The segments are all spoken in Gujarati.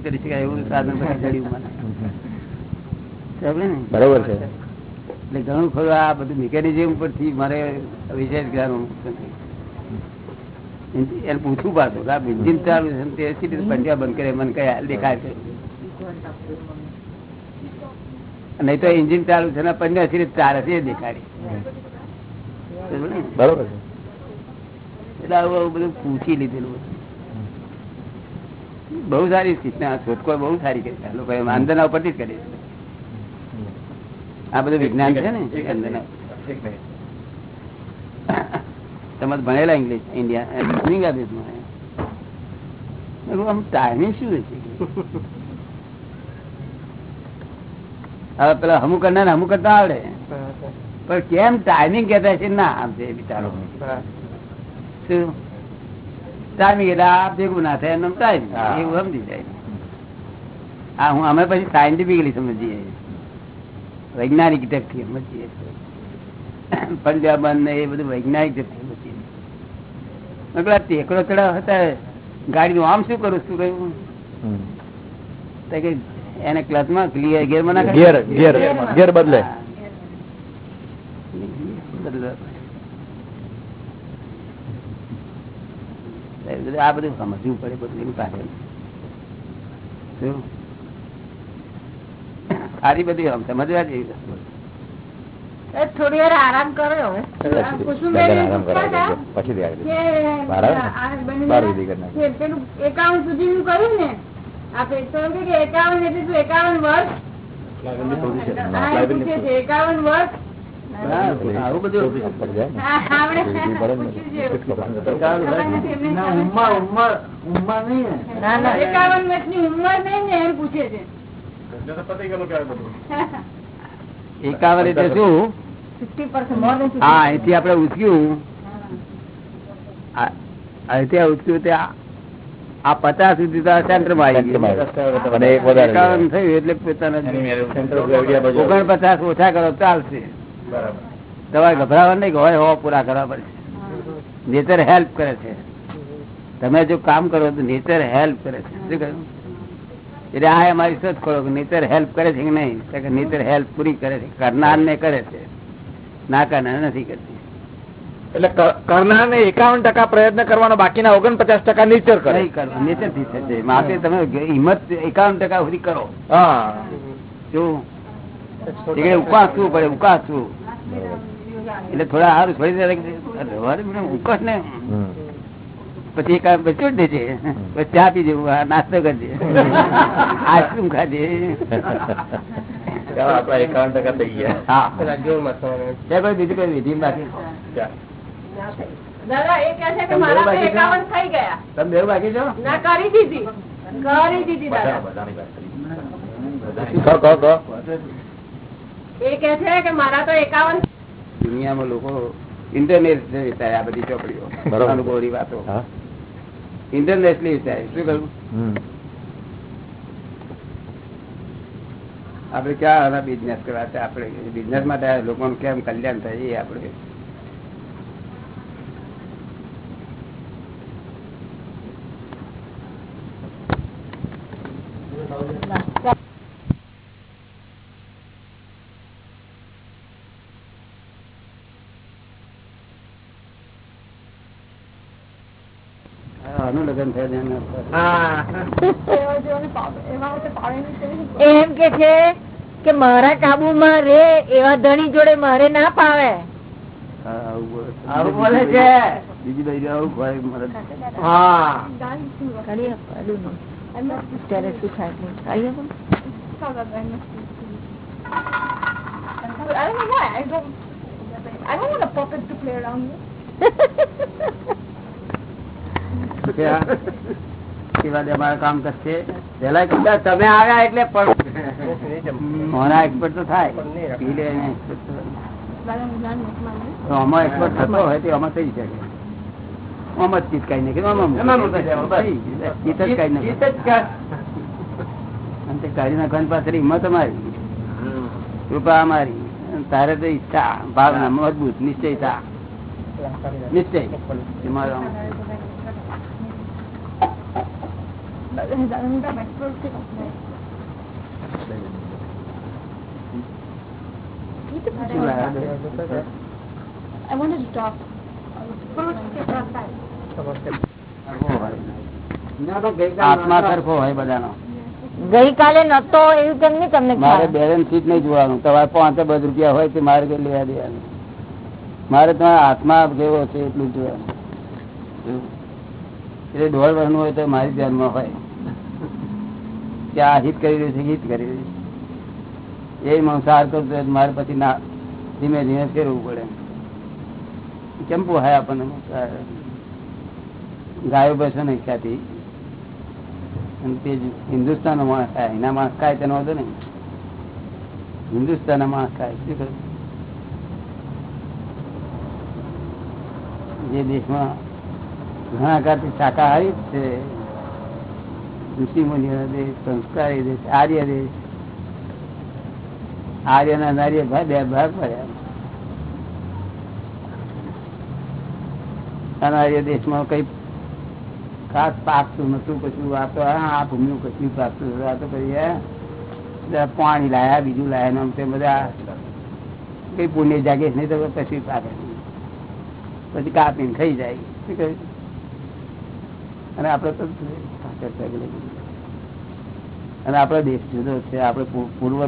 કરી શકાય એવું સાધન જડ્યું મને બરોબર છે. એટલે ઘણું ખરું આ બધું મિકેનિઝમ પરથી મારે વિશેષ જ્ઞાન એને પૂછવું પાડતું આ એન્જિન ચાલુ છે તે પંજા બંધ કરે મને કયા દેખાય છે? નહીં તો એન્જિન ચાલુ છે ને પંજા સી રીતે ચાલે છે દેખાડી બરોબર છે. એટલે આવું બધું પૂછી લીધેલું બહુ સારી શોધખોળ બહુ સારી કરી આ લોકોએ ઉપરથી જ કરી આ બધું વિજ્ઞાન છે ને? તમે ભણેલા ઇંગ્લિશ ઇન્ડિયા ઇંગ્લિશમાં આમ ટાઈમિંગ શું છે હવે પેલા હમુ કરનાર હમુ કરતા આવડે. પણ કેમ ટાઈમિંગ કેતા છે? ના આમ છે બિચારો. શું? ટાઈમિંગ એટલે આ ભેગું ના થાય એનો ટાઈમ એવું સમજી જાય. આ હું અમે પછી સાયન્ટિફિકલી સમજીએ. વૈજ્ઞાનિક દ્રષ્ટિએ સમજીએ. પંજાબ ને એ બધું વૈજ્ઞાનિક દ્રષ્ટિએ સમજીએ. પેલા ટેકડો ચડાવ હતા ગાડીનું આમ શું કરું શું કહ્યું કે એને ક્લચમાં ક્લિયર ગેર નાખે. ગેર ગેર બદલે. બદલે. એ આ બધું સમજવું પડે બધું એની પાછળ સારી બધી આમ સમજવા જેવી વસ્તુ. થોડી વાર આરામ ને? કરી એકાવન સુધીનું કર્યું ને આપે તો એકાવન એટલે એકાવન વર્ષ? એકાવન વર્ષ. એકાવન એટલે શું? 50% more than 50%. હા અહીંથી આપણે ઉચક્યું. અહીંથી આ ઉચક્યું ત્યાં આ આ પચાસ સુધી તો સેન્ટરમાં આવી ગયું. એકાવન થયું એટલે પોતાના પચાસ આવે. ઓગણપચાસ ઓછા કરો ચાલશે. તમારે ગભરાવા નહીં હોય હોવા પૂરા કરવા પડશે. નેચર હેલ્પ કરે છે. તમે જો કામ કરો તો નેચર હેલ્પ કરે છે. શું કહ્યું? એટલે આ અમારી શોધ ખોળો કે નેચર હેલ્પ કરે છે કે નહીં? કે નેચર હેલ્પ પૂરી કરે છે. કરનાર ને કરે છે. ના કરનાર નથી કરતી. એટલે કરનાર ને એકાવન ટકા પ્રયત્ન કરવાનો બાકીના ઓગણપચાસ ટકા નેચર કરે. નેચરથી થશે. માટે તમે હિંમત એકાવન ટકા સુધી કરો. હા. જો એટલે ઉકાસવું પડે ઉકાસવું. એટલે થોડા સારું થોડી ઉકસ મને ને પછી એક છોડી દેજે પછી ચા પી જેવું આ નાસ્તો કરજે આઈસ્ક્રીમ ખાજે આપડા એકાવન ટકા થઈ ગયા. હા. છે. કોઈ બીજી કોઈ વિધિ બાકી? દાદા એ કહે છે કે મારા તો બાકી છો? એકાવન થઈ ગયા. તમે બેવ બાકી છો? ના કરી દીધી. કરી દાદા. એ કે છે કે મારા તો એકાવન દુનિયામાં લોકો ઇન્ટરનેશનલ વિચારે આ બધી ચોપડીઓ. બરોબર. અનુભવની વાતો. ઇન્ટરનેશનલ વિચારે શું કહ્યું? આપડે આપણે ક્યાં બિઝનેસ કરવા છે? આપણે બિઝનેસ માટે આ લોકોનું કેમ કલ્યાણ થાય એ આપણે હા, આનું લગ્ન થાય છે એના પર. એમ કે છે કે મારા કાબુમાં રે એવા ધણી જોડે મારે ના પાવે હા, આવું બોલે છે. I don't know why. I don't. I don't want a puppet to play around with. કામ કરશે. તમે આવ્યા એટલે એક્સપર્ટ તો થાય. પી લે એને expert તો થાય. તો આમાં એક્સપર્ટ થતો હોય તો આમાં થઈ શકે. આમાં જ ચીજ કાઢી નાખે નાખે. નાખવાની પાસે હિંમત અમારી. કૃપા અમારી. તારે તો ઈચ્છા ભાવના મજબૂત નિશ્ચયતા. નિશ્ચય? I want to stop. આત્મા સરખો હોય બધાનો. ગઈકાલે નતો એવું કેમ નહીં તમને મારે બેલેન્સ શીટ નહીં જોવાનું. તમારે પાંચ બધ રૂપિયા હોય તે મારે કઈ લેવા દેવાનું? મારે તમારા આત્મા કેવો છે એટલું જોવાનું. એટલે દોઢ વર્ષનું હોય તો મારી ધ્યાનમાં હોય. કે હિત કરી રહ્યું છે, હિત કરી રહ્યું છે. એ મંસાહાર કરતો મારે પછી ના, ધીમે ધીમે ફેરવું પડે. કેમ પોહાય આપણને? ગાયો બેસો નહીં ક્યાંથી તે જ હિન્દુસ્તાન નો માણસ ખાય. એના માણસ ખાય તેનો હતો ને હિન્દુસ્તાન ના માણસ ખાય. શું કરું જે દેશમાં ઘણા કાળથી શાકાહારી છે ઋષિ મુનિઓ દેશ સંસ્કારી આર્ય દેશ આર્ય ના નાર્ય બે ભાગ પડ્યા દેશમાં કઈ ખાસ પાકતું નતું કશું આ તો આ ભૂમિ કશું પાકતું. આ તો કઈ પાણી લાયા, બીજું લાયા નામ તે બધા કઈ પુણ્ય જાગે નહીં, તો કશું પાકે. પછી કાપીને ખાઈ જાય શું કહ્યું અને આપડે તો અને આપડો દેશ જુદો છે. આપણે પૂર્વ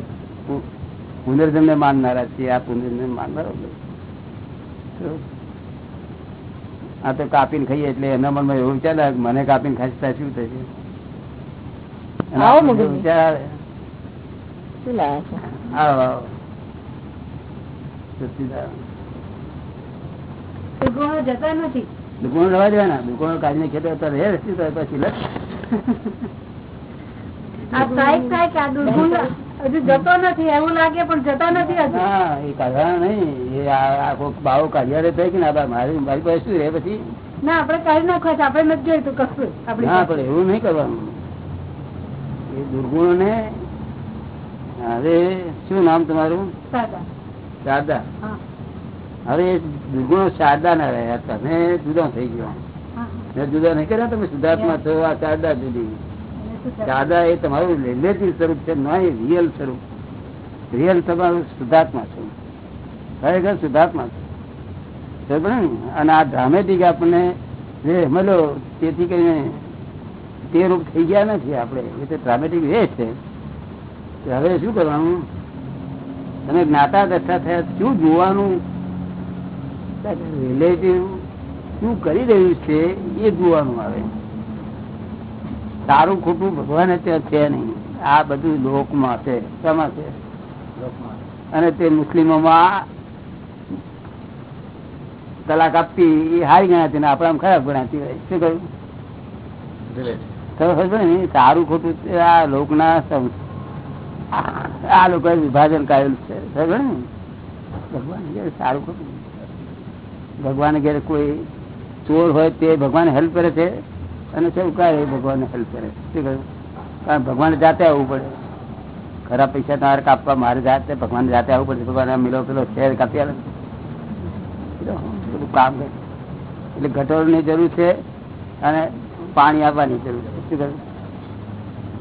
પુનર્જન ને માનનારા છીએ. આ પુનર્જન્મ માનનારો આ તો કાપીને ખાઈએ એટલે એના મનમાં એવું વિચાર મને કાપીને ખાશે તો શું થશે? વિચાર આવો. જતા નથી? દુકાનો રવા દેવાના. દુકાનો કાઢીને ખેતર તો રહે રસ્તી તો પછી લખ. દુર્ગુણ ના એ દુર્ગુણો ને હવે શું નામ તમારું? સાદા. શારદા હવે એ દુર્ગુણો શારદા ના રહ્યા તમે જુદા થઈ ગયો. મેં જુદા નહીં કર્યા તમે શુદ્ધાત્મા છો આ શારદા જુદી. એને શું થાય? દાદા એ તમારું રિલેટિવ સ્વરૂપ છે નહીં રિયલ સ્વરૂપ. રિયલ તમારું શુદ્ધાત્મા છે. ખરેખર શુદ્ધાત્મા છે. અને આ ડ્રામેટિક આપણને જે મળ્યો તેથી કરીને તે રૂપ થઈ ગયા નથી આપણે. એ તો ડ્રામેટિક વે છે. હવે શું કરવાનું? તમે જ્ઞાતા દશા થયા શું જોવાનું? રિલેટિવ શું કરી રહ્યું છે? એ જોવાનું આવે સારું ખોટું ભગવાન ત્યાં છે નહીં આ બધું લોકમાં છે શેમાં છે અને તે મુસ્લિમોમાં તલાક આપતી એ હારી ગણાતી ને આપણા ખરાબ ગણાતી હોય શું કહ્યું ને સારું ખોટું આ લોકના આ લોકો વિભાજન કરેલું છે સારું ખોટું ભગવાન ઘેર કોઈ ચોર હોય તે ભગવાન હેલ્પ કરે છે? અને ચૌકાર એ ભગવાન હેલ્પ કરે છે. કારણ ભગવાન જાતે આવવું પડે. ખરા પૈસા તમારે કાપવા, મારે જાતે, ભગવાન જાતે આવવું પડે. ભગવાન મિલો પેલો શેર કાપી આવે બધું કામ કરે. એટલે ગટોરની જરૂર છે અને પાણી આપવાની જરૂર છે. શું કહ્યું?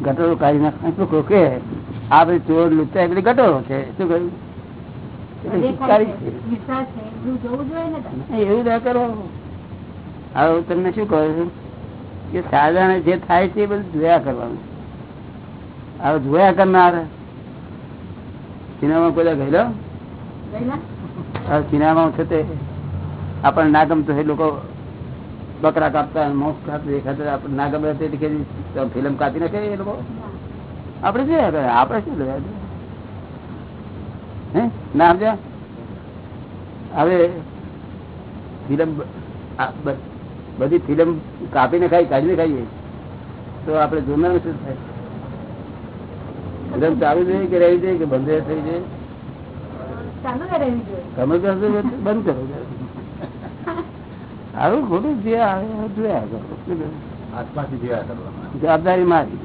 ગટોરો કાઢી નાખવાનું કોકે આ બધી ચોર લૂંટાય બધી ગટોરો છે. શું કહ્યું? એવું ના કરો. હવે હું તમને શું કહું છું? કે સાધારણ જે થાય છે એ બધું જોયા કરવાનું. હવે જોયા કરનાર સિનેમા કોઈ ગયેલો? સિનેમા છે તે આપણને ના ગમતું એ લોકો બકરા કાપતા મોસ કાપતા દેખાતા આપણને ના ગમે ફિલ્મ કાપી નાખે એ લોકો. આપણે જોયા કરે? આપણે શું? હે ના સમજ્યા? હવે ફિલ્મ બધી ફિલ્મ કાપીને ખાઈ કાઢીને ખાઈએ. તો આપણે જોનાર શું થાય? ફિલ્મ ચાલુ જોઈએ કે રહી જાય કે બંધ થઈ જાય. તમે કહો બંધ કરો. આવું ખોટું જે આવે જોયા કરો? જવાબદારી મારી.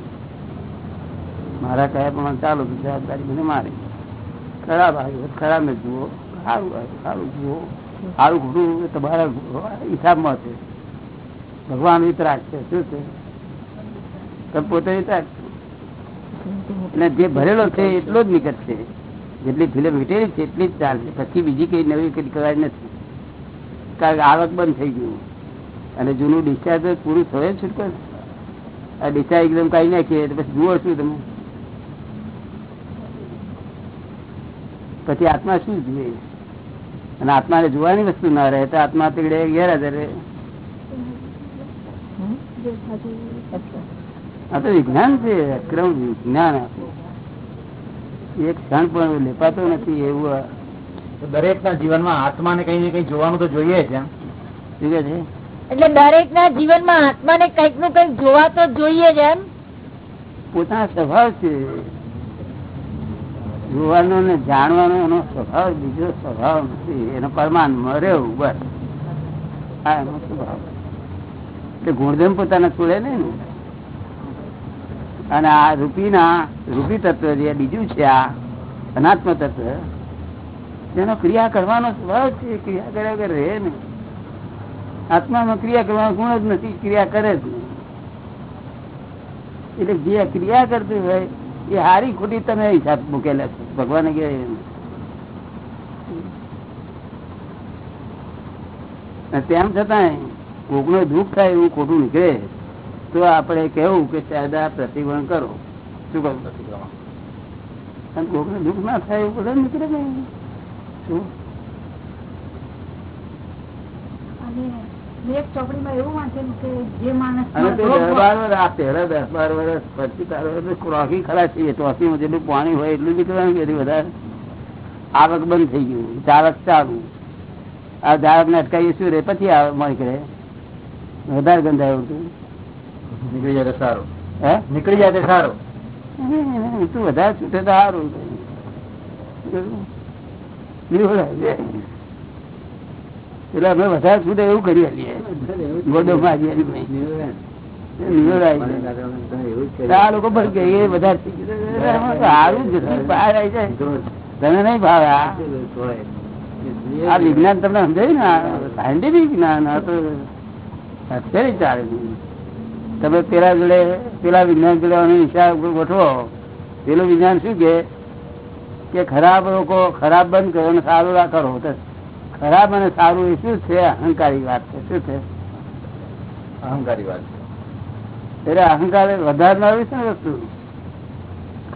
મારા કયા પ્રમાણે ચાલો જવાબદારી મને મારી. ખરાબ આવ્યું ખરાબ ને જુઓ. સારું સારું જુઓ. સારું ખોટું તમારા હિસાબમાં છે. ભગવાન વિતરાક છે. શું છે? તો પોતે વિતરાક અને જે ભરેલો છે એટલો જ નિકટ છે. જેટલી ફિલ્મ વીટેલી છે એટલી જ ચાલશે પછી બીજી કઈ નવી કઈ કરવાની નથી. કારણ કે આવક બંધ થઈ ગયું. અને જૂનું ડિસ્ચાર્જ પૂરું થયું છૂટકો આ ડિસ્ચાર્જ એકદમ કાઢી નાખીએ પછી જુઓ શું તમે. પછી આત્મા શું જુએ? અને આત્માને જોવાની વસ્તુ ના રહે તો આત્મા તીડે ગેરહાજર રહે. આ તો વિજ્ઞાન છે અક્રમ વિજ્ઞાન એક ક્ષણ પણ લેપાતો નથી એવું દરેક ના જીવનમાં આત્માને કઈ ને કઈ જોવાનું તો જોઈએ જ એમ. શું છે? એટલે દરેક ના જીવનમાં આત્માને કંઈકનું કંઈક જોવા તો જોઈએ જ એમ. પોતાના સ્વભાવ છે. જોવાનો ને જાણવાનો એનો સ્વભાવ, બીજો સ્વભાવ નથી. એનો પરમાન મરે ઉભર હા એનો સ્વભાવ. એટલે ગુણધર્મ પોતાના છોડે નહીં અને આ રૂપીના, રૂપી તત્વ જે બીજું છે આ અનાત્મ તત્વ, તેનો ક્રિયા કરવાનો સ્વભાવ છે. ક્રિયા કર્યા વગર રહે ને આત્મામાં ક્રિયા કરવાનો ગુણ જ નથી. ક્રિયા કરે જ નહીં એટલે જે ક્રિયા કરતી હોય એ હારી ખોટી તમે હિસાબ મૂકેલા છે. ભગવાને કે તેમ છતાંય કોકનો દુઃખ થાય એવું ખોટું નીકળે, તો આપણે કેવું કે સાદા પ્રતિક્રમણ કરો. શું કહું? અને કોકને દુઃખ ના થાય એવું બધા નીકળે શું? એક ચોપડીમાં એવું વાંચેલું કે જે માણસ અને તે દસ બાર વર્ષ આ પહેલા દસ બાર વર્ષ પછી તારો ટ્રોફી ખરા છે ટ્રોફીમાં જેટલું પાણી હોય એટલું નીકળવાનું કે વધારે. આવક બંધ થઈ ગયું જાવક ચાલુ. આ જાવક ને અટકાવી શું રે? પછી નીકળે. વધારે ગંધાયું હતું નીકળી જાય તો સારું. હે? નીકળી જાય તો સારું. તું વધારે છૂટે તો સારું. એટલે અમે વધારે છૂટે એવું કરી હલીએ ગોડો જાય. આ લોકો પણ સારું આ. વિજ્ઞાન તમને સમજાયું ને? જ્ઞાન અત્યારે ચાલે તમે પેલા જોડે, પેલા વિજ્ઞાન જોડે આનો હિસાબ ગોઠવો. પેલું વિજ્ઞાન શું કે? ખરાબ લોકો ખરાબ બંધ કરો અને સારું રાખો તો ખરાબ અને સારું એ શું છે? અહંકારી વાત છે. શું છે? અહંકારી વાત એટલે અહંકાર વધારનારી છે ને વસ્તુ.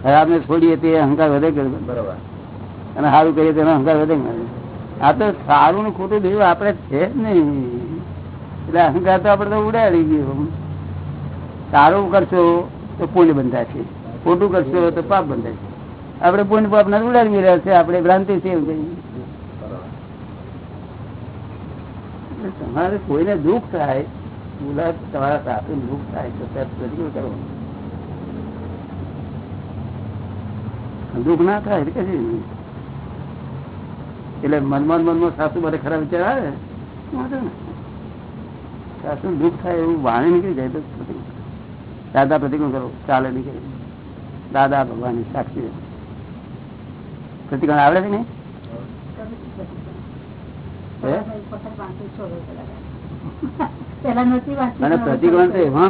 ખરાબ ને છોડીએ તે અહંકાર વધે કે બરોબર. અને સારું કરીએ તેનો અહંકાર વધે આ તો સારું ને ખોટું દેવું આપણે છે જ નહીં. એટલે અહંકાર તો આપણે તો ઉડાડી ગયો. સારું કરશો તો પુણ્ય બંધાશે ખોટું કરશો તો પાપ બંધાશે આપણે પુણ્ય પાપ નથી ઉડાડી રહ્યા છે આપણે ભ્રાંતિ છે એવું કહીએ એટલે તમારે કોઈને દુઃખ થાય ઉલટ તમારા સાથે દુઃખ થાય, તો પ્રતિકૂળ કરવાનું દુઃખ ના થાય એટલે કશું એટલે મનમાં મનમાં સાસુ માટે ખરાબ વિચાર આવે નહીં. સાસુ દુઃખ થાય એવું વાણી નીકળી જાય તો. દાદા પ્રતિક્રમણ કરો, ચાલે નીકળે દાદા ભગવાન સાક્ષી પ્રતિક્રમણ આવડે છે ને હે? પેલા નથી વાંચી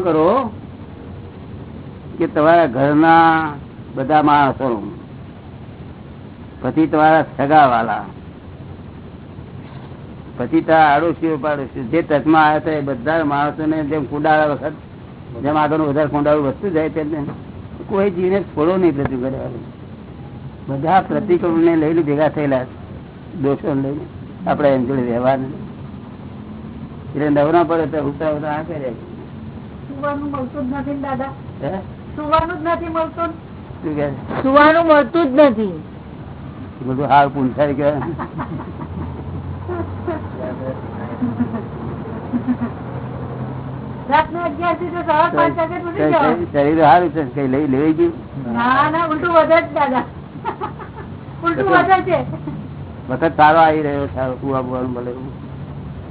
કરો કે તમારા ઘરના બધા માણસો, પછી તમારા સગા વાલા પછી તારા આડોશીઓ પાડોશીઓ, જે ટચમાં આવ્યા હતા એ બધા માણસોને જેમ કુંડાળા વખત, જેમ આગળનું વધારે કુંડાળું વધતું જાય તેમ તેમ કોઈ જીવને છોડો નહીં પ્રતિક્રમણ. બધા પ્રતિક્રમણ ને લઈને ભેગા થયેલા દોષો લઈને. આપણે એમ જોડે વ્યવહાર એટલે નવરા પડે તો ઉતા ઉતા આ કરે. સુવાનું મળતું જ નથી દાદા. સુવાનું જ નથી મળતું સુવાનું મળતું જ નથી. બધું હાર પૂંછાય કે અગિયારથી તો સવાર પાંચ વાગે તૂટી જવાનું. શરીર સારું છે. કઈ લઈ લેવાઈ ગયું? ના ના ઉલટું વધે જ દાદા. ઉલટું વધે છે. વખત સારો આવી રહ્યો સારો કુવા બુવાનું મળે એવું.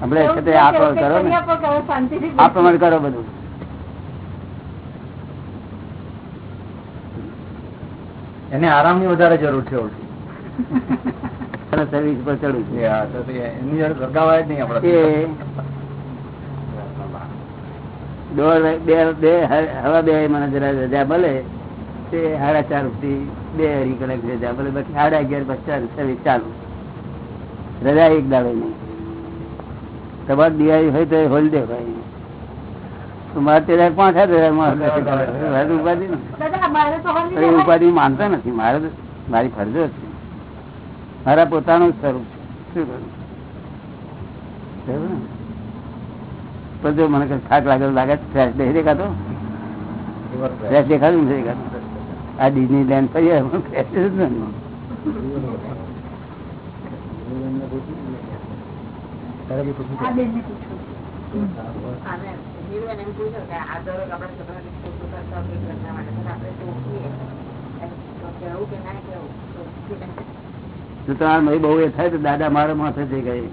વખતે આ એવું કરો ને. આ પ્રમાણે કરો બધું. એને આરામની વધારે જરૂર છે સર્વિસ પર ચડું છે. હા, તો તે એની જોડે જ નહીં એ. દોઢ બે બે હવા બે મને જરા રજા મળે તે સાડા ચાર સુધી બે અઢી કલાક રજા મળે બાકી સાડા અગિયાર પચાસ સર્વિસ ચાલુ. રજા એક દાડો નહીં. તમારે દિવાળી હોય તો હોલિડે હોય મારે તે પાંચ હજાર ઉપાધિ. ઉપાધિ માનતા નથી. મારે મારી ફરજો છે. મારા પોતાનું સ્વરૂપ છે. શું કરું? પણ જો મને ખાક થાક લાગે લાગે ફ્રેશ નહીં દેખાતો? ફ્રેશ દેખાતું નથી દેખાતું? આ ડિઝની લેન્ડ ફરી ફ્રેશ જ નથી. બહુ એ થાય તો દાદા મારા માથે થઈ ગઈ.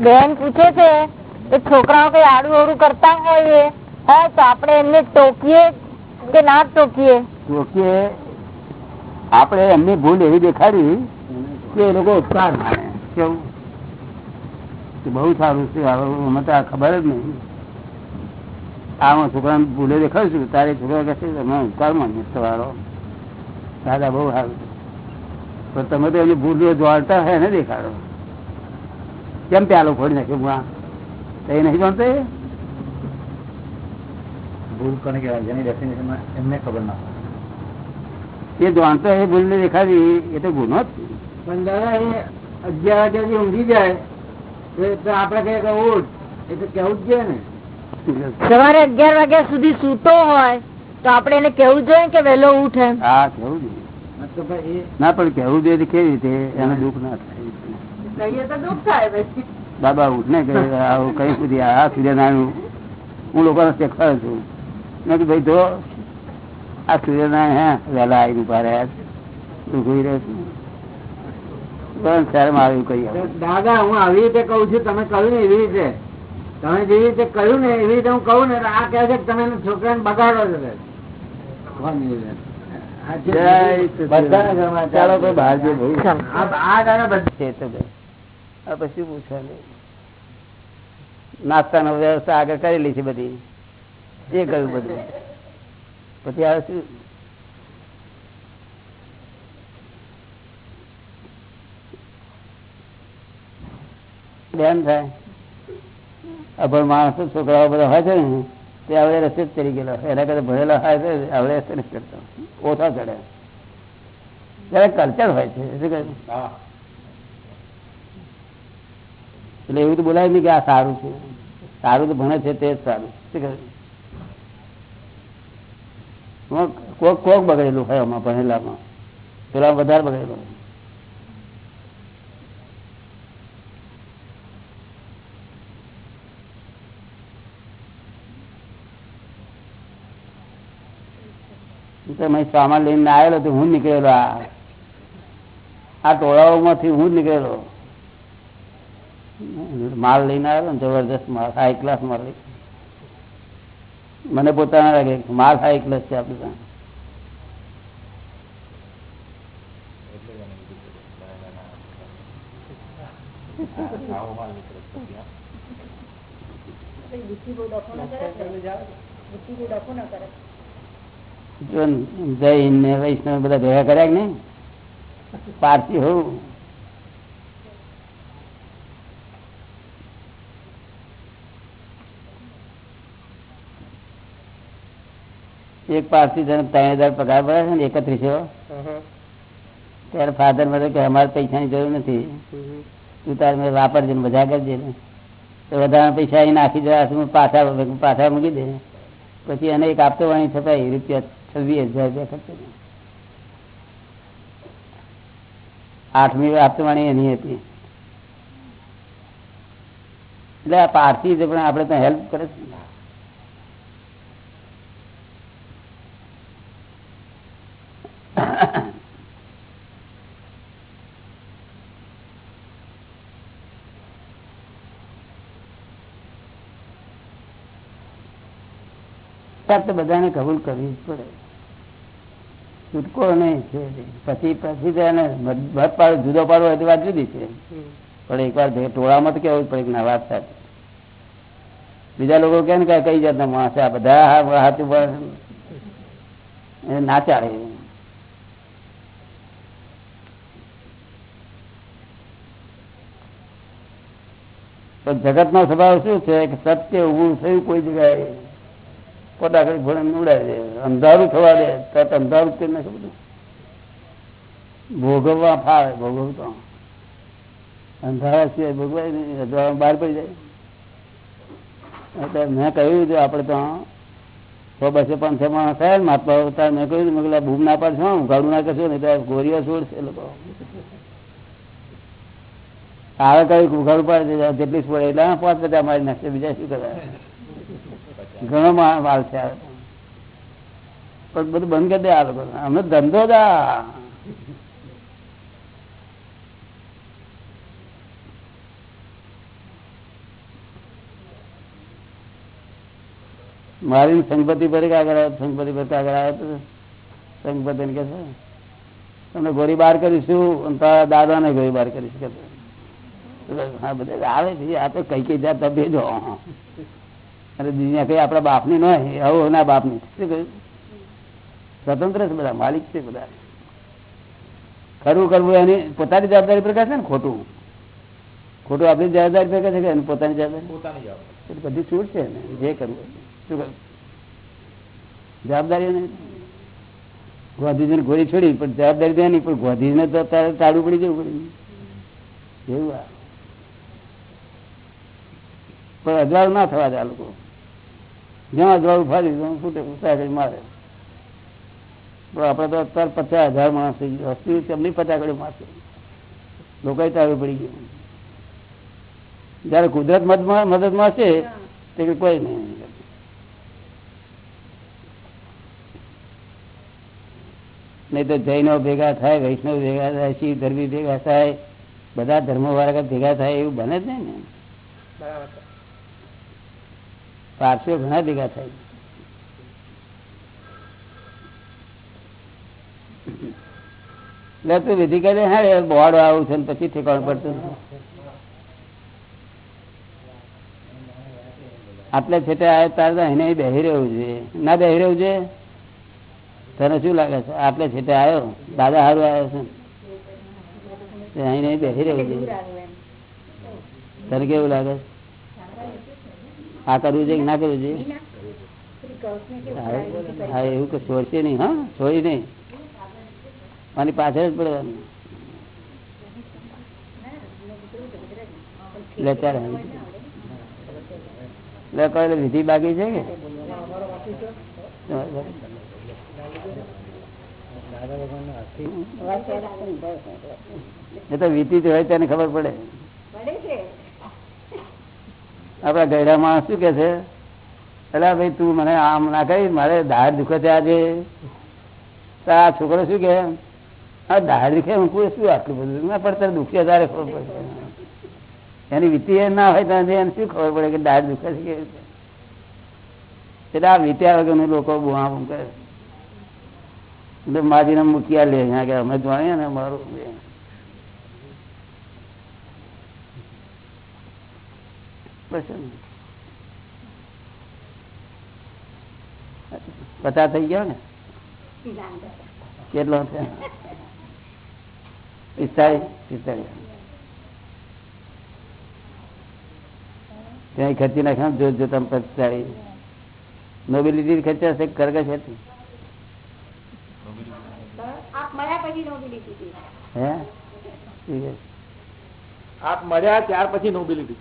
બેન પૂછે છે કે છોકરાઓ કઈ આડું અવડું કરતા હોય હા તો આપણે એમને ટોકીએ કે ના ટોકીએ? કે આપણે એમની ભૂલ એવી દેખાડી કે એ લોકો ઉપકાર માને. કેવું? બહુ સારું છે અમે તો આ ખબર જ નહીં. આમાં છોકરાને ભૂલે દેખાડશું તારે છોકરા કહેશે અમે ઉપકાર માનીએ તમારો. દાદા બહુ સારું છે. પણ તમે તો એની ભૂલ જોડતા હોય ને દેખાડો. કેમ પ્યાલો ફોડી નાખ્યો હું આ? એ નહીં જાણતો? ભૂલ કોને કહેવાય? જેની ડેફિનેશનમાં એમને ખબર ના એ જાણતો એ ભૂલ ને દેખાવી એ તો ગુનો જ પણ દાદા એ અગિયાર વાગ્યાથી ઊંઘી જાય તો- તો આપડે કઈ કે ઉઠ એ તો કેવું જ છે ને. સવારે અગિયાર વાગ્યા સુધી સૂતો હોય તો આપણે એને કેવું જોઈએ કે વહેલો ઉઠે. હા કેવું જોઈએ. તો ભાઈ એ ના પણ કેવું જોઈએ તો કેવી રીતે? એને દુઃખ ના થાય. તો દુઃખ થાય બાબા ઉઠ ને આવું કઈ સુધી આ સૂર્યનારાયણ હું લોકોને શીખવાડું છું. મેં કીધું ભાઈ જો આ સૂર્યનારાયણ વહેલા આવી ઊભા રહ્યા છે. ઊભી રહ્યો છું. દાદા હું આવી રીતે કઉ છું તમે કહ્યું ને એવી રીતે. તમે જેવી રીતે કહ્યું ને એવી રીતે હું કહું ને આ કહે છે તમે એના છોકરાને બગાડો છો નાસ્તાનો વ્યવસ્થા આગળ કરેલી છે બધી. એ કયું બધું. પછી આવે શું? બેન થાય. અભણ માણસો છોકરાઓ બધા હોય છે ને તે આવડે રસ્તે જ ચડી ગયેલો એના કરતા ભણેલા હોય છે આવડે રસ્તે નથી કરતો ઓછા ચડે. ત્યારે કલ્ચર હોય છે. શું કહ્યું એટલે એવું તો બોલાય નહીં કે આ સારું છે. સારું તો ભણે છે તે જ સારું. શું કહ્યું કોક કોક બગડેલું હોય આમાં ભણેલામાં પેલા વધારે બગડેલું. સામાન લઈને આવેલો તો હું નીકળેલો આ. આ ટોળાઓમાંથી હું નીકળેલો. માલ લઈને આવેલો ને જબરદસ્ત માલ હાઈ ક્લાસ માલ મને પોતાના લાગે કે માલ હાઈ ક્લાસ છે આપણે જય હિન્દ વૈષ્ણવ બધા ભેગા કર્યા કે નહીં? પારસી હોવું એક પાસથી ત્રણ હજાર પગાર પડે છે ને એકત્રીસો ત્યારે ફાધર મને કે અમારે પૈસાની જરૂર નથી. તું તારે મેં વાપરજે ને મજા કરજે ને. તો વધારાના પૈસા અહીં નાખી દેવા પાછા પાછા મૂકી દે. પછી એને એક આપતો વાણી છપાય રૂપિયા છવ્વીસ હજાર રૂપિયા ખર્ચે આઠમી આપતો વાણી એની હતી. એટલે આ પારસી પણ આપણે તો હેલ્પ કરે છે. ને. તો બધાને કબૂલ કરવી જ પડે. છૂટકો નહીં છે પછી પછી તેને એને પાડો જુદો પાડવો હોય તો વાત જુદી છે. પણ એકવાર ટોળામાં તો કેવું પડે ના વાત સાથે બીજા લોકો કે ને કઈ જાતના માણસ આ બધા હાથ ઉપર ના ચાલે. જગત નો સ્વભાવ શું છે? કે સત્ય ઉભું થયું કોઈ જગ્યાએ. કરી ભણે ઉડાવી દે. અંધારું થવા દે, તરત અંધારું કરી નાખે બધું. ભોગવવા ફાવે, ભોગવતો. અંધારા સિવાય ભોગવાય નહીં અજવાળા બહાર પડી જાય. એટલે મેં કહ્યું હતું આપણે તો સો બસો પાંચસો માણસ થયા ને, મહાત્મા અવતાર, મેં કહ્યું મેં પેલા બૂમ ના પાડશો ઉઘાડું ના કરશો નહીં તો ગોરીઓ છોડશે લોકો. આવે કઈ ઉઘાડું પાડે જેટલી છોડે એટલે પાંચ બધા મારી નાખશે, બીજા શું કરે ઘણો માલ છે. પણ બધું બંધ કરી દે આ લોકો. અમને ધંધો દા મારી સંગપતિ પર આવ્યો સંગપતિ પર આગળ આવ્યો તો સંગપતિ ને કે છે, તમને ગોળી બાર કરીશું અને તારા દાદા ને ગોળી બાર કરીશું. કે. હા, બધા આવે છે. આ તો કઈ કઈ જાત ભેજો અને દુનિયા કઈ આપણા બાપની ન હોય આવું ના બાપની. શું કહ્યું? સ્વતંત્ર છે બધા માલિક છે બધા. ખરું કરવું એની પોતાની જવાબદારી પ્રકાર છે ને ખોટું? ખોટું આપણી જવાબદારી પ્રકાર છે કે એની પોતાની જવાબદારી? એટલે બધી છૂટ છે ને જે કરવું શું કરવું જવાબદારી નહીં ગોધીજીને ગોળી છોડી પણ જવાબદારી દે નહીં પણ ગોધીને તો તારે ટાળું પડી જવું પડી. એવું આ. પણ અજવાળું ના થવા દે આ લોકો. જ્યાં તો અત્યારે પચાસ હજાર માણસ થઈ ગયું. હસ્તી તેમની પચાકડી મારશે લોકો પડી ગયું. જયારે કુદરત મદદ મળશે તે કોઈ નહીં. નહીં તો જૈનો ભેગા થાય, વૈષ્ણવ ભેગા થાય, શિવ ધર્મી ભેગા થાય, બધા ધર્મો વાળા ભેગા થાય, એવું બને જ નહીં ને. પારસીઓ ઘણા ભેગા થાય તું વિધિ કરે હા બોર્ડ આવું છે પછી ઠેકાણ પડતું આપણે આટલે છેટે આવે તાર એને બેહી રહેવું જોઈએ. ના બેહી રહેવું જોઈએ? તને શું લાગે છે? આટલે છેટે આવ્યો દાદા હારું આવ્યો છે અહીં નહીં બેસી રહેવું જોઈએ. તને કેવું લાગે છે? આ કરવું જોઈએ કે ના કરવું જોઈએ હા, એવું કે છોડશે નહીં હા છોડી નહીં. મારી પાછળ જ પડવાનું લે ચાલ લે વિધિ બાકી છે કે? એ તો વીતી હોય તેને ખબર પડે. આપડા ગયડા માણસ શું કે છે? એટલે ભાઈ, તું મને આમ ના કહી મારે દાળ દુખે છે આજે. આ છોકરો શું કે? આ દાળ દુખે હું કોઈ શું આટલું બધું? ના પડતા દુખે તારે ખબર પડે એની વીતી ના હોય ત્યાં એને શું ખબર પડે કે દાળ દુખે છે કે એટલે આ વીત્યા વગરનું લોકો બુઆ કરે. એટલે માજીને મૂક્યા લે કે અમે જાણીએ ને મારું બસ એમ. પચાસ થઈ ગયો ને? કેટલો છે? પિસ્તાળીસ પિસ્તાળીસ. ત્યાં ખર્ચી નાખ્યા જો જો તમે પિસ્તાળીસ નોબિલિટી ખર્ચા છે કરગશ હતી? આપ મળ્યા પછી નોબિલિટી હતી. હે? ઠીક છે. આપ મળ્યા ત્યાર પછી નોબિલિટી.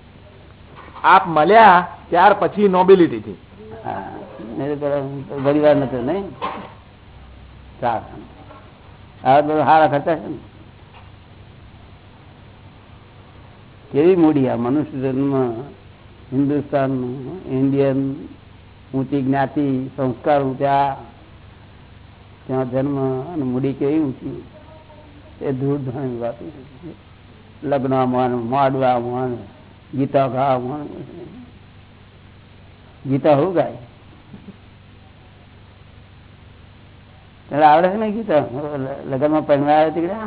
આપ મળ્યા ત્યાર પછી નોબિલિટી થી. તો પરિવાર નતો, નહીં? સારા ખર્ચા છે ને? કેવી મૂડી આ મનુષ્ય જન્મ, હિન્દુસ્તાન, ઇન્ડિયન, ઊંચી જ્ઞાતિ, સંસ્કાર ઊંચા. ત્યાં જન્મ અને મૂડી કેવી ઊંચી? એ દૂર ધણી વાત લગ્નમાં માડવામાં ગીતા ગાવામાં ગીતા હું ગાય? તને આવડે છે ને ગીતા? લગ્નમાં પહેરવા આવે તીકડે?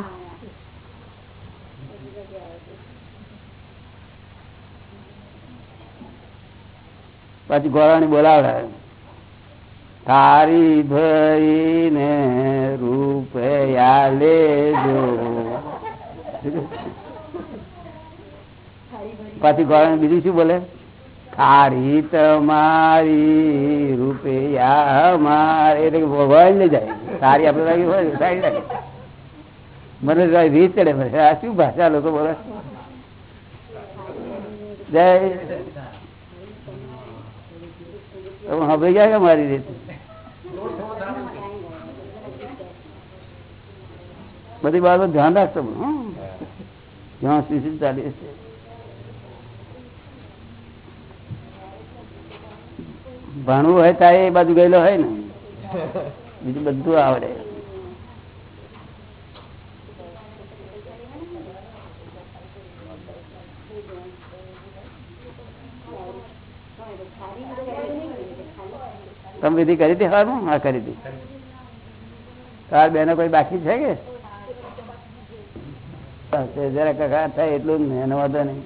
પછી ગોરાણી બોલાવે તારી ભઈ ને રૂપિયા લેજો પછી ગોરાણી બીજું શું બોલે? તારી તમારી રૂપિયા મારે. એટલે કે ભગવાન લઈ જાય. સારી આપણે લાગી હોય સારી લાગે. મને તો રીત ચડે મને. આ શું ભાષા લોકો બોલે? જય. તમે હવે ગયા કે મારી રીત? બધી બાબત ધ્યાન રાખતો હં. જ્યાં સુધી ચાલી છે ભણવું હોય તો એ બાજુ ગયેલો હોય ને. બીજું બધું આવડે. તમે વિધિ કરી હતી હારું હા, કરી હતી. તાર બેનો કોઈ બાકી છે કે? જરા કકા થાય એટલું જ ને, એનો વાંધો નહીં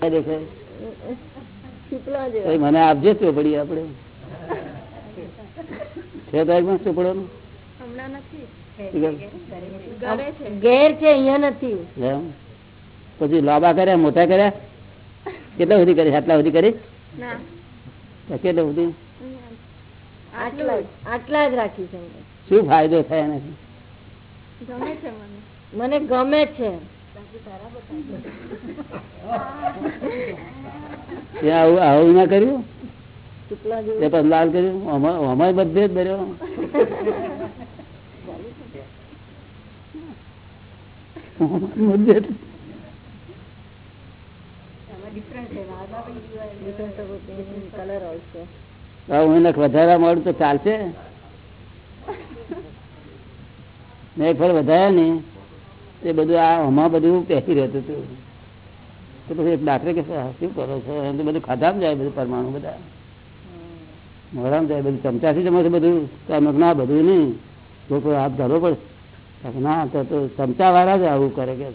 કઈ દેખાય? કઈ મને આપજે ચોપડી આપડે છે તો એકમાં ચોપડોનું ઘેર? છે. અહીંયા નથી. પછી લાંબા કર્યા મોટા કર્યા? કેટલા સુધી કરી? આટલા સુધી કરી? તો કેટલા સુધી આટલા જ- રાખી છે શું ફાયદો થાય એનાથી મને. ગમે છે. આવું આવું ના કર્યું? લાલ કર્યું? અમા- અમારે બધે જ દર્યો બધે એને વધારા મળું તો ચાલશે? મેં ફળ વધાર્યા ને એ બધું આ હમણાં બધું પેસી રહેતું હતું તો. પછી એક ડાક્ટરે કે શું કરો છો? એમ તો બધું ખાધામાં જાય બધું પરમાણુ બધા. મોડામાં જાય બધું ચમચાથી જમો છે બધું? તો અમે ના બધું નહીં. જો કોઈ હાથ ધરવો પડે ના તો તો ચમચા વાળા જ આવું કરે કે.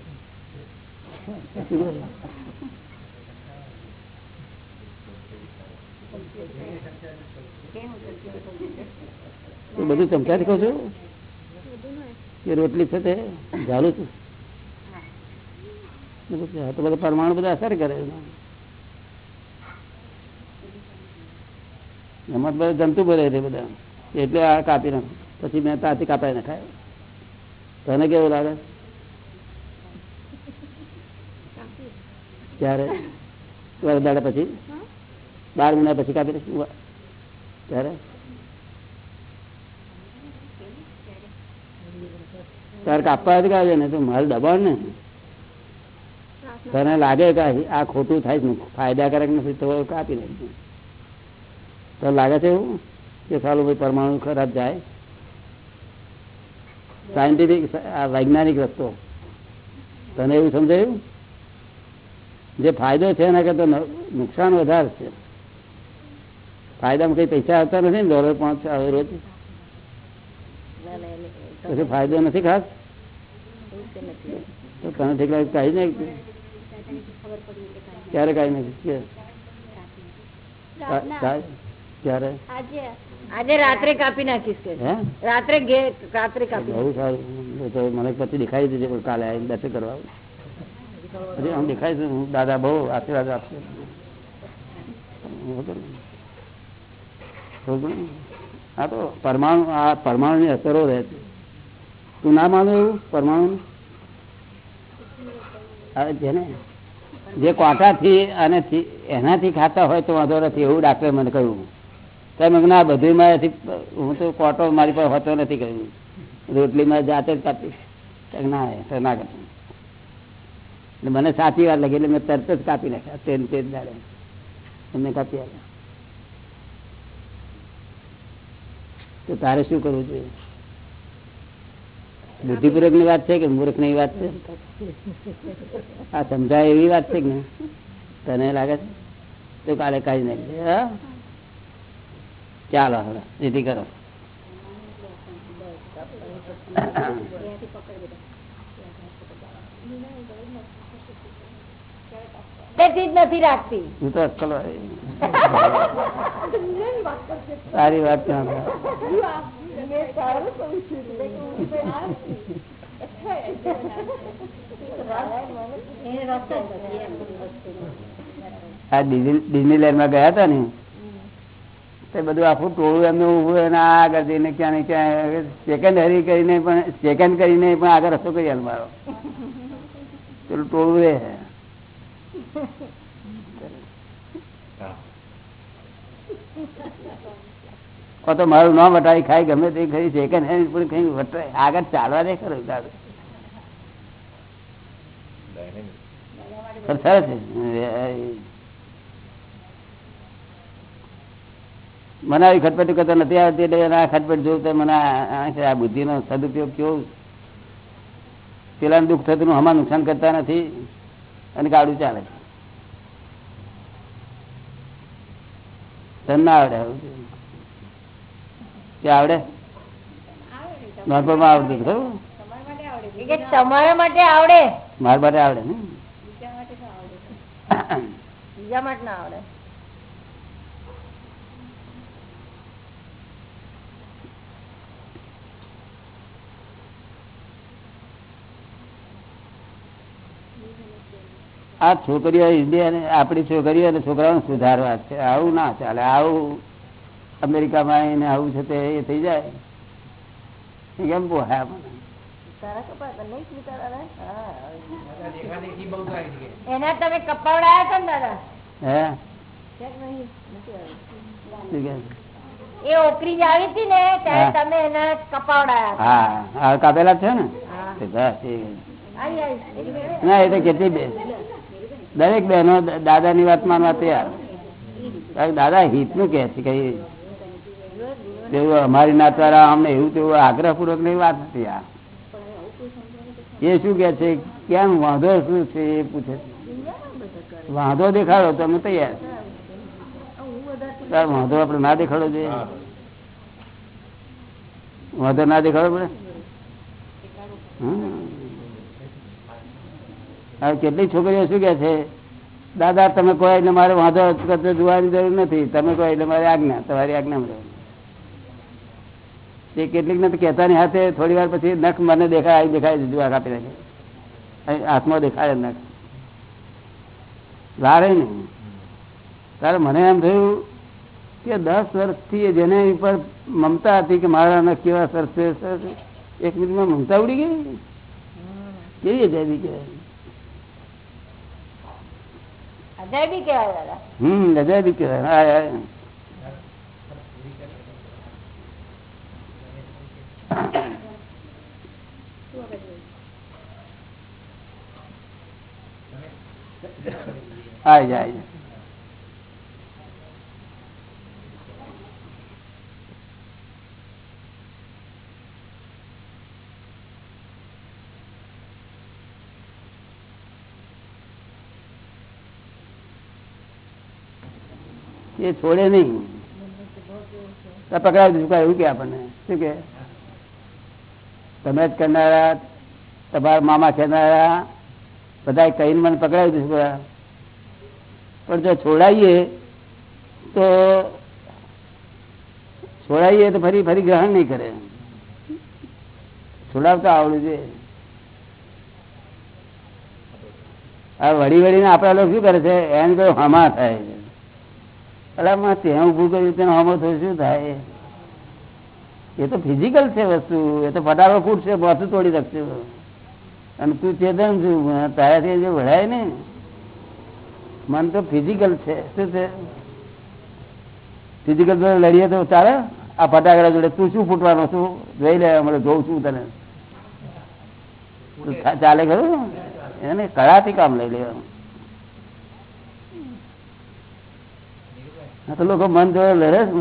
બધું ચમચા કહું છો? કે રોટલી છે તે? ઝાલું છું? તો બધા પરમાણુ બધા અસર કરે. એમાં બધા જંતુ ભરે છે બધા. એટલે આ કાપી નાખ. પછી મેં તાથી કાપાઈ નાખાય. તને કેવું લાગે? ત્યારે દાડા પછી, બાર મહિના પછી કાપી નાખી. ત્યારે? તારે કાપવા કાઢે ને તો માલ દબાણ ને? તને લાગે કે આ ખોટું થાય છે, ફાયદાકારક નથી તો કાપી નાખજે. તો લાગે છે એવું? કે સારું ભાઈ પરમાણુ ખરાબ જાય? સાયન્ટિફિક આ વૈજ્ઞાનિક રસ્તો. તને એવું સમજાયું? જે ફાયદો છે એના કરતા નુકસાન વધારે છે. ફાયદામાં કઈ પૈસા આવતા નથી ને ડોલર પાંચ આવે રોજ. પછી ફાયદો નથી ખાસ? તો તને ઠીક લાગે કઈ નાખ ક્યારે કઈ નથી? ક્યારે? આજે. રાત્રે કાપી નાખીશ કે. રાત્રે રાત્રે કાપી બહુ સારું. તો મને પછી દેખાઈ દીધું પણ કાલે આવીને દર્શન કરવા. હજી આમ દેખાય છે દાદા બહુ આશીર્વાદ આપશે બરોબર ને? બરોબર ને? આ તો પરમાણુ, આ પરમાણુની અસરો રહે છે. તું ના માનો એવું પરમાણુ ને, જે કોટાથી અને એનાથી ખાતા હોય તો વાંધો નથી, એવું ડાક્ટરે મને કહ્યું. તમે ના બધું મારાથી હું તો કોટો મારી પાસે હોતો નથી, કહ્યું. રોટલીમાં જાતે જ કાપીશ ના તો ના કરતા. મને સાચી વાત લાગી, એટલે મેં તરત જ કાપી નાખ્યા, તેલ તેલ દાડે. એમને કાપી આપ્યા. તો તારે શું કરવું જોઈએ? બુદ્ધિપૂર્વકની વાત છે કે મૂર્ખની વાત છે? આ સમજાય એવી વાત છે કે તને લાગે છે? તો કાલે કઈ નહીં હા? ચાલો હવે જેથી કરો. નથી રાખતી. હું તો. સારી વાત છે આ ડિઝનીલેન્ડમાં ગયા હતા ને? તે બધું આખું ટોળું એમનું ઉભું અને આગળ જઈને ક્યાં ને ક્યાં સેકન્ડ હરી કરીને પણ સેકન્ડ કરીને પણ આગળ રસ્તો કરી આલ મારો. પેલું ટોળું રહે. તો મારું નામ વટાવી ખાય ગમે તે ખરી છે પણ કઈ આગળ ચાલવા દે ખરું દાદા સરસ મને આવી ખટપટ કરતા નથી આવતી, એટલે આ ખટપટ જોયું તો મને આ બુદ્ધિનો સદુપયોગ કેવો? પેલાને દુઃખ થતું હમણાં નુકસાન કરતા નથી, અને ગાડું ચાલે છે. તને ના આવડે? આવું આવડે નાનપણમાં આવડતું ખરું? તમારા માટે આવડે. મારા માટે આવડે ને? બીજા માટે ના આવડે. આ છોકરીઓ ઇન્ડિયા આપણી છોકરીઓ અને છોકરાઓને સુધારવા છે. આવું ના ચાલે. આવું અમેરિકામાં આવીને આવું છે તે એ થઈ જાય. કેમ પોહાય આપણને? તારા કપા નહીં સ્વીકારા ને? હા. એના તમે કપાવડાયા હતા ને દાદા? હે? એ ઓકરી આવી હતી ને ત્યારે હા. તમે એના કપાવડાયા હા. હા કાપેલા છે ને? બસ. ના એ તો કેટલી બે. દરેક બહેનો દાદા ની વાત માનવા તૈયાર. દાદા હિતનું કે છે કઈ અમારી વાળા અમને એવું તેવું આગ્રહ પૂર્વકની વાત હતી આ. એ શું કે છે? કેમ વાંધો શું છે? એ પૂછે વાંધો દેખાડો તો અમે તૈયાર. વાંધો આપડે ના દેખાડો જોઈએ. વાંધો ના દેખાડો પડે? હમ. હવે કેટલીક છોકરીઓ શું કે છે? દાદા તમે કહો એટલે મારે વાંધો કરતો જોવાની જરૂર નથી. તમે કહો એટલે મારી આજ્ઞા તમારી આજ્ઞામાં રહેવાનું. એ કેટલીક ને તો કહેતાની હાથે થોડી વાર પછી નખ મને દેખાય આવી દેખાય જુવા કાપી નાખે હાથમાં દેખાય નખ. લારે ને ત્યારે મને એમ થયું કે દસ વર્ષથી જેને ઉપર મમતા હતી કે મારા નખ કેવા સરસ એક મિનિટમાં મમતા ઉડી ગઈ. કેવી જાય કહેવાય. અજાયબી કહેવાય દાદા. હમ અજાયબી કહેવાય. હા, હા. જાય એ છોડે નહીં. પકડાવી દીધું. એવું કે આપણને? શું કે? તમે જ કરનારા, તમારા મામા કહેનારા બધા કહીને મને પકડાવી દીધું પણ જો છોડાઈએ, તો છોડાઈએ તો ફરી ફરી ગ્રહણ નહીં કરે. છોડાવતા આવડું છે. આ વળી વળીને આપણા લોકો શું કરે છે? એને કોઈ હમા થાય છે. અલા ત્યાં ઉભું કર્યું તેને હમો થયું શું થાય? એ તો ફિઝિકલ છે વસ્તુ. એ તો ફટાકડો ફૂટશે માથું તોડી શકશે અને તું ચેતન છું તારાથી જે વળાય ને મન તો ફિઝિકલ છે. શું છે? ફિઝિકલ જોડે લડીએ તો ચાલે? આ ફટાકડા જોડે તું શું ફૂટવાનો છું? જોઈ લે, હમણાં જોઉં છું તને. ચાલે ખરું? એને કળાથી કામ લઈ લેવાનું તો લોકો મન જોડે લડે જ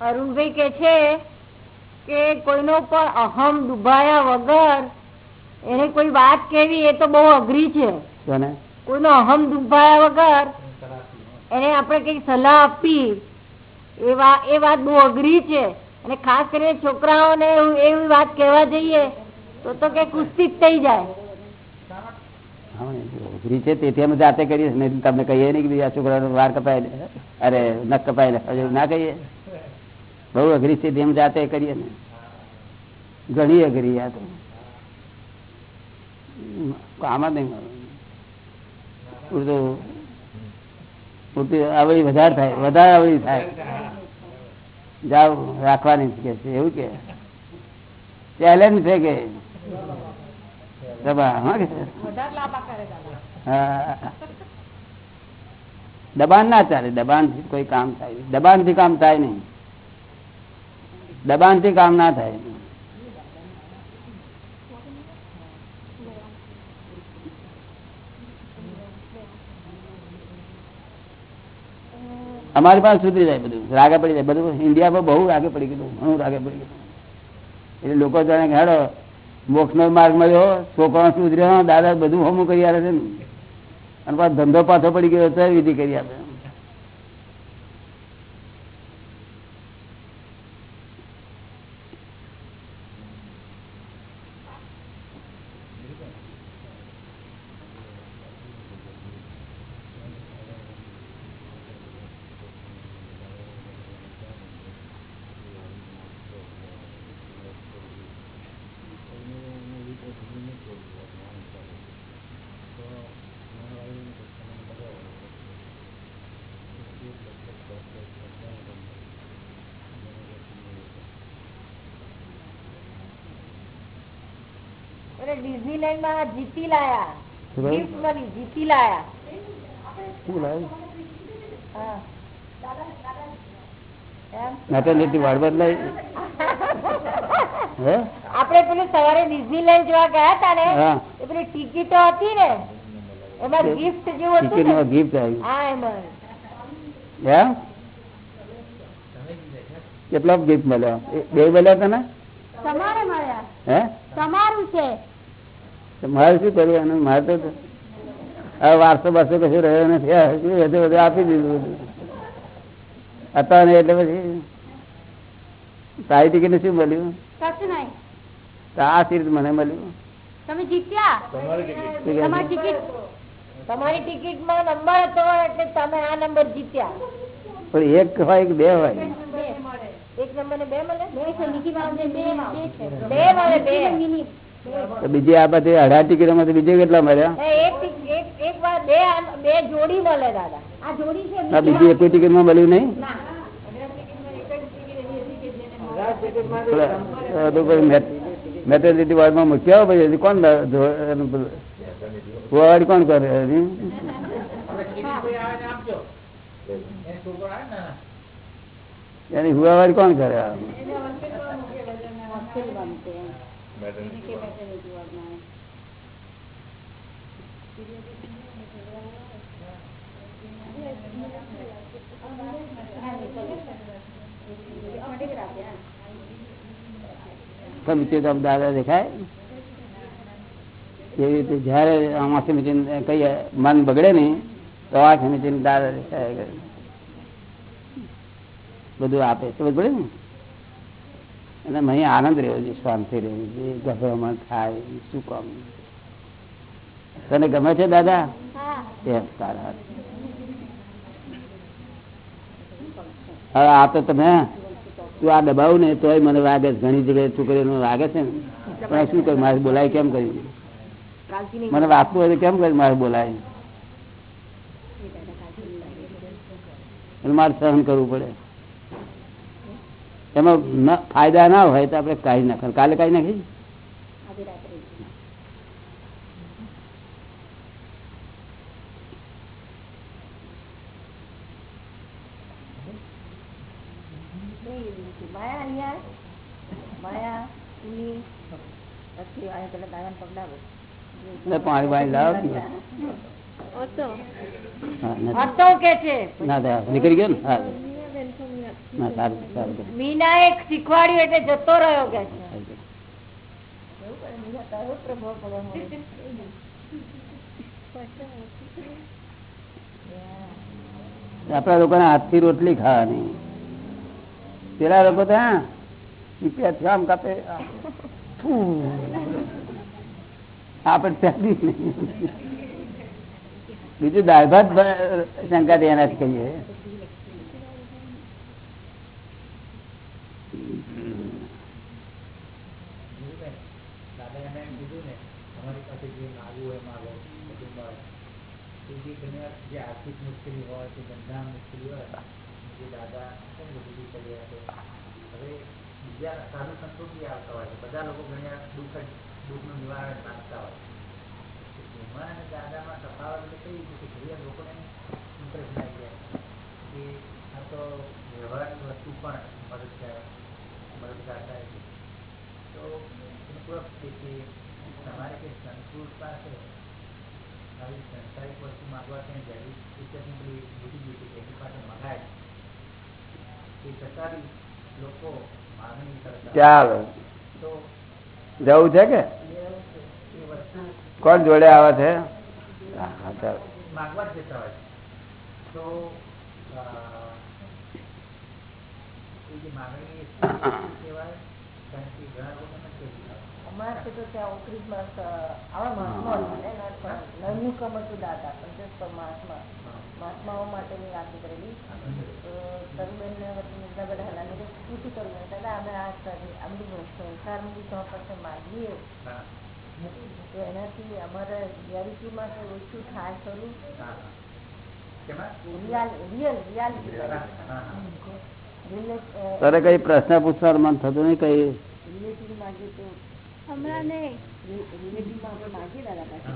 અરુણભાઈ કે છે કે કોઈનો પણ અહમ ડુબાયા વગર એને કોઈ વાત કેવી એ તો બહુ અઘરી છે. કોઈનો અહમ દુભાયા વગર એને આપણે કઈ સલાહ આપી. એ વાત બહુ અઘરી છે. અને ખાસ કરીને છોકરાઓને એવી વાત કહેવા જઈએ તો તો કે કુસ્તી થઈ જાય. અઘરી છે. તેથી અમે જાતે કરીએ નહીં તમને કહીએ નહીં કે છોકરા આ છોકરાનો વાર કપાય અરે નખ કપાય ને ના કહીએ. બહુ અઘરી છે. તેમ જાતે કરીએ ને ઘણી અઘરી આ તો. કામ જ નહીં ઉડતું ઉડતી આવડી વધારે થાય વધારે આવડી થાય. જાવ રાખવાની છે કે છે એવું કે. ચેલેન્જ છે કે? દબા હા કે હા. દબાણ ના ચાલે દબાણથી કોઈ કામ થાય દબાણથી કામ થાય નહીં. દબાણથી કામ ના થાય. અમારી પાસે સુધરી જાય બધું. રાગે પડી જાય. બધું ઇન્ડિયામાં બહુ રાગે પડી ગયું ઘણું રાગે પડી ગયું એટલે લોકો જાણે હેડો મોક્ષ નો માર્ગ મળ્યો છોકરો સુધર્યો, દાદા બધું હમું કરી આવે છે ને. અને પાછો ધંધો પાછો પડી ગયો વિધિ કરી આપે. ડિઝનીલેન્ડમાં જીતી લાયા. ગિફ્ટ મળી જીતી લાયા. શું લાવ્યું? આપણે પેલું સવારે ડિઝનીલેન્ડ જોવા ગયા હતા ને એ પેલી ટિકિટો હતી ને એમાં ગિફ્ટ જેવું હતું ગિફ્ટ આવ્યું હા એમાં. કેટલો ગિફ્ટ મળ્યો? બે મળ્યા તને? તમારે મળ્યા. હે? તમારું છે. મારે શું કરવું એનું મારે તો હવે વારસો બારસો કશું રહ્યો નથી. આ બધું બધું આપી દીધું બધું. હતા ને એટલે પછી તારી ટિકિટ શું મળ્યું? કશું નહીં. તો આ સીટ મને મળ્યું? તમે જીત્યા? તમારી ટિકિટ. તમારી ટિકિટ? માં નંબર હતો એટલે તમે આ નંબર જીત્યા. પણ એક હોય કે બે હોય? એક નંબર ને બે મળે? બે છે નીચી બે બે છે. બે મળે બે. મિનિટ તો બીજી આ બધી અઢાર ટિકિટોમાં તો બીજે કેટલા મળ્યા? બીજી એક ટિકિટ એક એક વાર બે આમ- બે જોડી મળે દાદા. આ જોડી છે આ બીજી એક ટિકિટમાં મળ્યું નહીં? મેટર્નિટી વાર્ડમાં મૂક્યા હોય પછી કોણ પેલું કોણ કરે? એની હુવાવાળી કોણ કરે? આ? સમિતિ તો દાદા દેખાય એવી રીતે જયારે આમાં સમિતિ કહીએ મન બગડે ને તો આ સમિતિ દાદા દેખાય કરે. બધું આપે સમજ પડે ને અને અહીં આનંદ રહ્યો છે શાંતિ રહ્યો છે ગભરામણ થાય શું કામ? તને ગમે છે દાદા? હવે આ તો તમે તું આ દબાવું ને તોય મને વાગે ઘણી જગ્યાએ છોકરીઓને વાગે છે ને? પણ શું કર્યું મારે બોલાય કેમ કર્યું? મને વાગતું હોય કેમ કર્યું મારે બોલાય? મારે સહન કરવું પડે. એમાં ન- ફાયદા ના હોય તો આપણે કાઢી નાખવાનું કાલે કાઢી નાખી પાણી પાણી લાવો કે હા, નથી. હતો કે છે. ના થયા. નીકળી ગયો ને? હા. મીના એક શીખવાડ્યું એટલે જતો રહ્યો કે આપડા લોકોને હાથથી રોટલી ખાવાની. પેલા લોકો તો હા રૂપિયા આમ કાપે. આપડે બીજું દાળ ભાત શંકા એનાથી કહીએ દાદા એને એમ કીધું ને તમારી પાસે જે છે આવતા હોય છે બધા લોકો ઘણી દુઃખ જ દુઃખનું નિવારણ માંગતા હોય તો એમાં અને દાદામાં તફાવત કઈ રીતે કે લોકોને ઇન્ટરેસ્ટ આવી જાય કે આ તો વ્યવહારની વસ્તુ પણ મદદ કરે. મદદગાર કરતા તો પૂરક તમારે કે સંતોષ પાસે આવી સંસારિક વસ્તુ માગવા ત્યાં એની પાસે મગાય એ છતાં બી લોકો માગણી કરતા ચાલો. તો જવું છે કે? કોણ જોડે આવે છે? માગવા જ જતા હોય તો અમારે તો ત્યાં ઓગણીસમાં આવા મહાત્મા હતા ને એના પણ નાનું કમ હતું દાદા પંચાયત પર મહાત્માઓ માટેની વાત કરેલી. તરુબેનને વચ્ચે એટલા બધા હતા મેં કીધું, પૂછ્યું તરુબેન દાદા અમે આ કરી આ બધું સંસારનું સો પાસે માગીએ. તો એનાથી અમારે રિયાલિટીમાં તો ઓછું થાય ખરું. કેમાં? Real reality. તારે કઈ પ્રશ્ન પૂછવાનું મન થતું નહીં કઈ?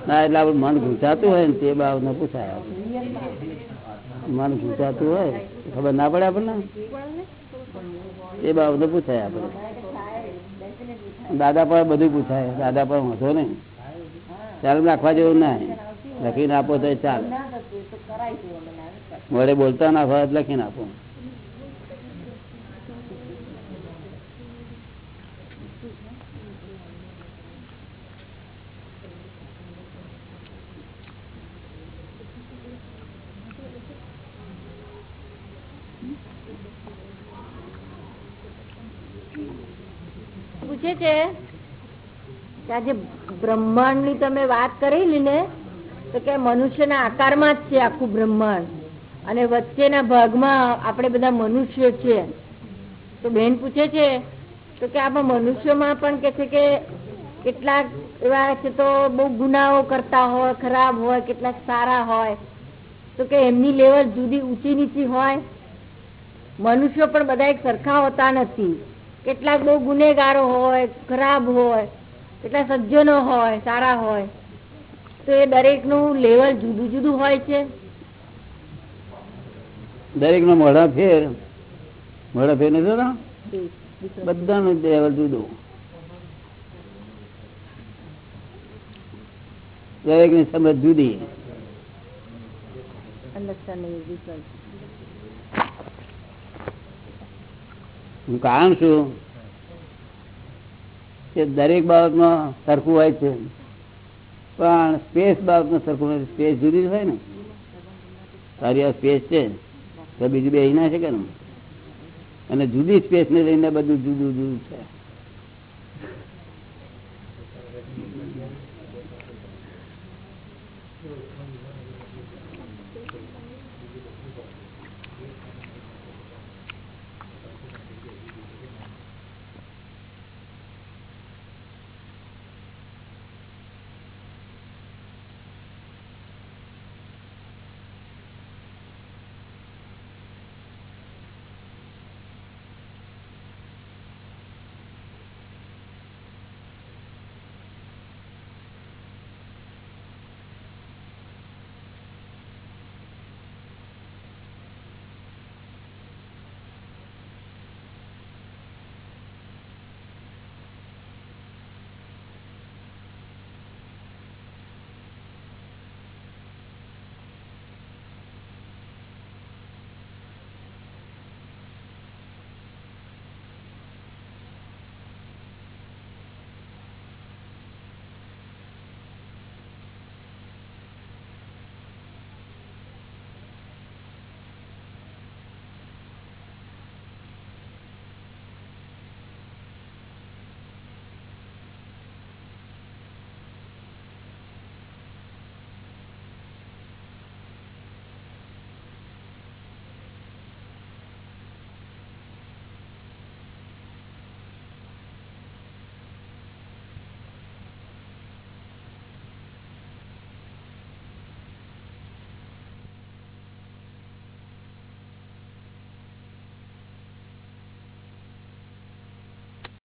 ના એટલે આપણું મન ઘૂંચાતું હોય ને તે બાબતને પૂછાય મન ઘૂંચાતું હોય ખબર ના પડે આપણને? એ બાબતે પૂછાય આપણે. દાદા પર બધું પૂછાય દાદા પર વાંધો નહીં. ચાલ રાખવા જેવું ના લખીને આપો તો ચાલે. ના ના વડે બોલતા નાખો લખીને આપો. છે? આજે બ્રહ્માંડની તમે વાત કરેલી ને, તો કે મનુષ્યના આકારમાં જ છે આખું બ્રહ્માંડ. અને વચ્ચેના ભાગમાં આપણે બધા મનુષ્ય છે તો બેન પૂછે છે, તો કે આમાં મનુષ્યમાં પણ કે છે કે કેટલાક એવા છે તો બહુ ગુનાઓ કરતા હોય, ખરાબ હોય, કેટલાક સારા હોય. તો કે એમની લેવલ જુદી ઊંચી નીચી હોય. મનુષ્યો પણ બધા એક સરખા હોતા નથી. કેટલાક બહુ ગુનેગારો હોય ખરાબ હોય કેટલાક સજ્જનો હોય સારા હોય તો એ દરેકનું લેવલ જુદું જુદું હોય છે. દરેક નો મોઢા ફેર મોઢા ફેર નથી બધાનું લેવલ જુદું. દરેકની સમજ જુદી નું કારણ છું કે દરેક બાબતમાં સરખું હોય છે. પણ સ્પેસ બાબતમાં સરખું નથી. સ્પેસ જુદી હોય ને. તારી આ સ્પેસ છે. તો બીજું બે ના છે કે અને જુદી સ્પેસ ને લઈને બધું જુદું જુદું છે.